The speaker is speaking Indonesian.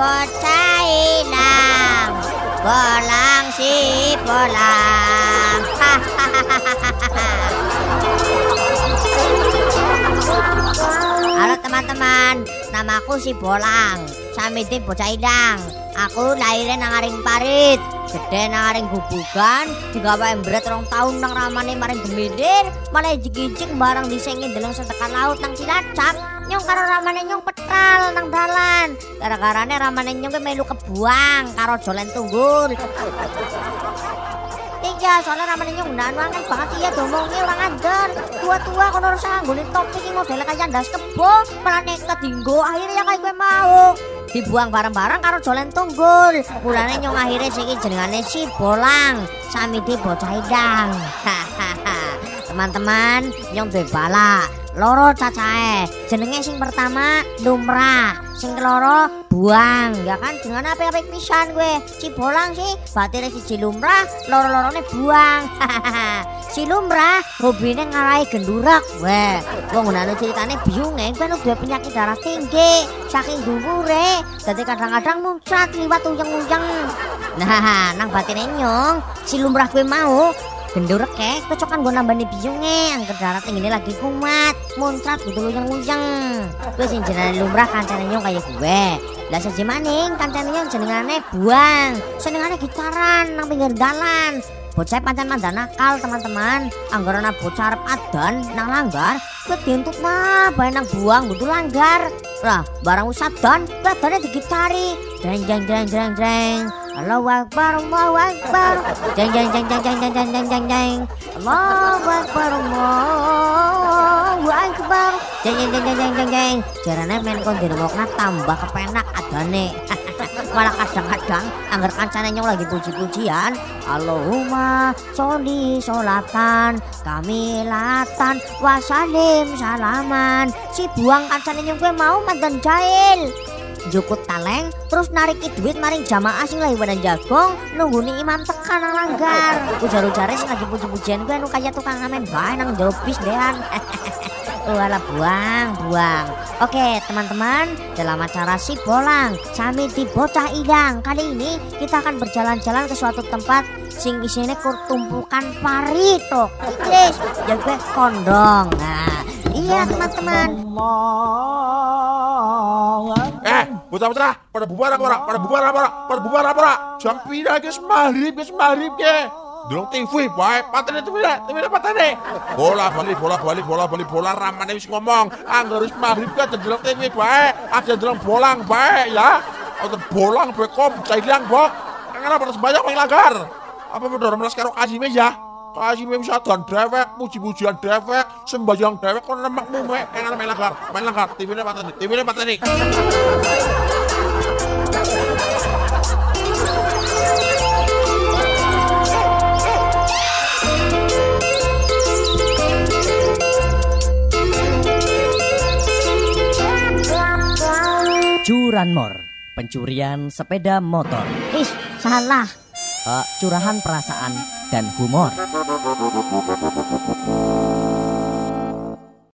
Bocah. Bolang si bolang. Halo teman-teman, namaku si Bolang. Samiti bocah. Aku lahirnya nang aring parit. Gede nang aring gubugan, digawe embret rong tahun nang ramane maring gemindir, malah jigijik barang disengi deleng setekan laut nang cilacap. Nyong karo ramane nyong petal nang dalan. Gara-garane ramane nyong ke melu kebuang karo jolen tunggul. Iya, soalnya ramane nyong ndan wangen banget iya domongnya orang ajar. Tua-tua kono harus nggone topi iki model kayak ndas kebo, malah nekat dinggo akhirnya kayak gue mau. Dibuang bareng-bareng karo jolen tunggul. Mulane nyong akhirnya siki jenengane si Bolang, sami di bocah idang. Teman-teman, nyong duwe. Loro cacahe. Jenenge sing pertama lumrah, sing keloro buang. Ya kan jenenge apik-apik pisan gue. Si bolang sih batire siji lumrah, loro-lorone buang. si lumrah hobine ngarai gendurak. Weh, wong ngono ceritane biunge kan udah penyakit darah tinggi, saking dhuwure. Dadi kadang-kadang muncrat liwat uyeng-uyeng. Nah, nang batine nyong, si lumrah gue mau Gendur ya, kek, cocokan gue nambah nih biungnya Angker darat tinggi ini lagi kumat Muntrat gitu luyang-luyang Gue sing jenani lumrah kancananya kayak gue Lah siji maning kancannya jenengane buang Senengane gitaran nang pinggir dalan Bocah pancen mandan nakal teman-teman. Anggar ana bocah arep nang langgar, kuwi dientuk mah banyak nang buang butuh langgar. Lah, barang wis adan, kadane digitari. Dreng dreng dreng dreng dreng. Allahu Akbar, Allahu Akbar. Jeng jeng jeng jeng jeng jeng jeng jeng jeng jeng. Allahu Akbar, Allahu Akbar. Jeng jeng jeng jeng jeng jeng jeng. Jarane men kon dirungokna tambah kepenak adane. Malah kadang-kadang anggar kancane nyong lagi puji-pujian. Allahumma sholli sholatan kamilatan wasalim salaman. Si buang kancane nyong gue mau mantan jahil jukut taleng terus nariki duit maring jamaah sing lagi badan jagong nungguni imam tekan langgar ujar-ujare sing lagi puji-pujian gue anu kaya tukang ngamen bae nang jero bis dean Wala buang, buang. Oke teman-teman, dalam acara si bolang, kami di bocah idang. Kali ini kita akan berjalan-jalan ke suatu tempat sing isinya kur tumpukan parit tuh. Yes, jago kondong. Nah, iya teman-teman. Bocah-bocah, pada bubar apa ora? Pada bubar apa ora? Pada bubar apa ora? Jam pira guys, maghrib guys, maghrib ke. Delok TV bae, patene TV, TV patene. Bola balik, bola balik, bola balik, bola ramane wis ngomong. Angger wis maghrib ka delok TV bae, aja delok bolang bae ya. Atau bolang bae kok cailang bok. Kenapa harus banyak main langgar? Apa bener melas karo kasih ya? kasime wisadan dewek, muji-mujian dewek, sembahyang dewek kon nemakmu mek pengen main melanggar TV-ne pateni, TV-ne pateni. Curanmor, pencurian sepeda motor. Ih, salah. Uh, curahan perasaan dan humor.